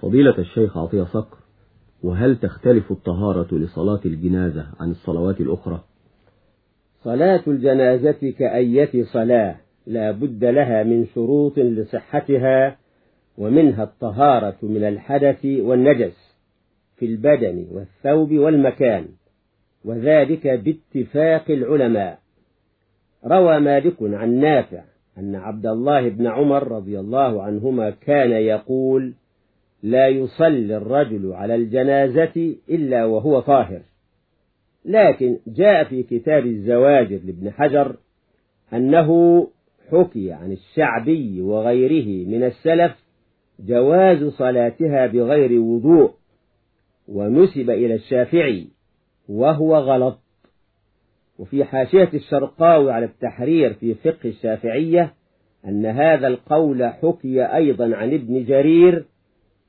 فضيلة الشيخ عطية صقر وهل تختلف الطهارة لصلاة الجنازة عن الصلوات الأخرى؟ صلاة الجنازة كأية صلاة لا بد لها من شروط لصحتها ومنها الطهارة من الحدث والنجس في البدن والثوب والمكان وذلك باتفاق العلماء. روى مالك عن نافع أن عبد الله بن عمر رضي الله عنهما كان يقول لا يصلي الرجل على الجنازة إلا وهو طاهر. لكن جاء في كتاب الزواجر لابن حجر أنه حكي عن الشعبي وغيره من السلف جواز صلاتها بغير وضوء ونسب إلى الشافعي وهو غلط. وفي حاشية الشرقاوي على التحرير في فقه الشافعية أن هذا القول حكي أيضا عن ابن جرير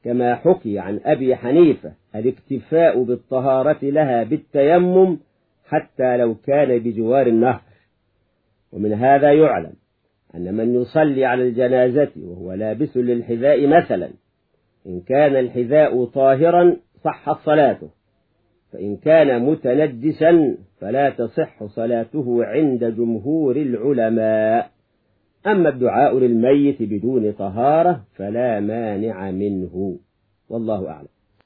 كما حكي عن أبي حنيفة الاكتفاء بالطهارة لها بالتيمم حتى لو كان بجوار النهر. ومن هذا يعلم أن من يصلي على الجنازة وهو لابس للحذاء مثلا إن كان الحذاء طاهرا صحت صلاته فإن كان متنجسا فلا تصح صلاته عند جمهور العلماء. أما الدعاء للميت بدون طهارة فلا مانع منه. والله أعلم.